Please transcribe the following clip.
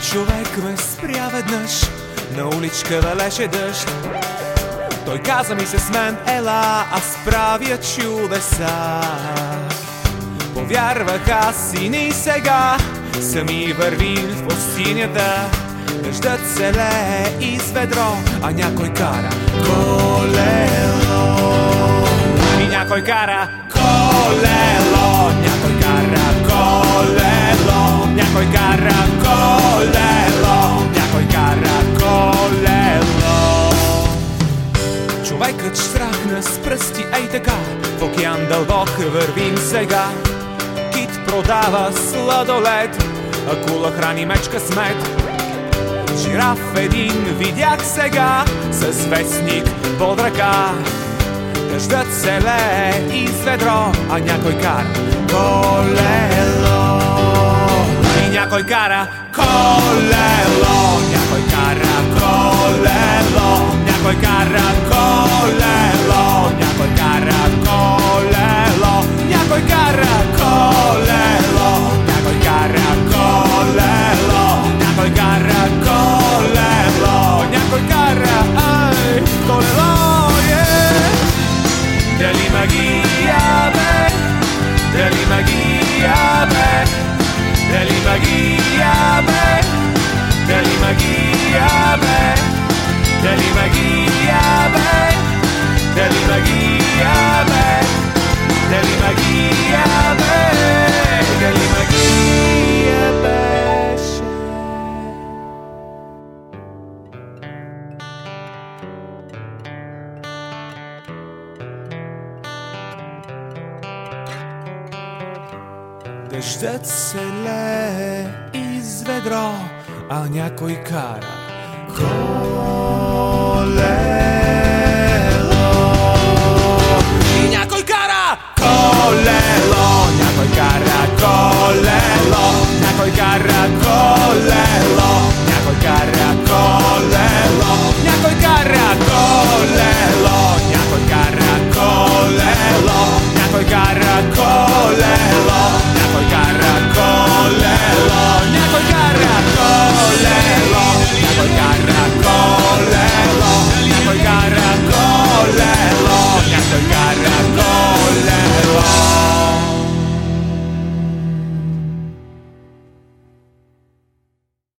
човек ме спря веднъж На уличка валеше дъжд. Той каза ми се с мен, ела, аз правя чудеса Повярвах аз и ни сега Сами вървим в пустинята. Дъждът се лее из ведро А някой кара колело. И някой кара колело В океан дълбок вървим сега. Кит продава сладолед Акула храни мечка с мед. Жираф един видях сега С вестник под ръка. Дъждът се лее из ведро А някой кара колело. И някой кара колело de Lima Guía. Дъждът се лее из ведро, а някой кара коле.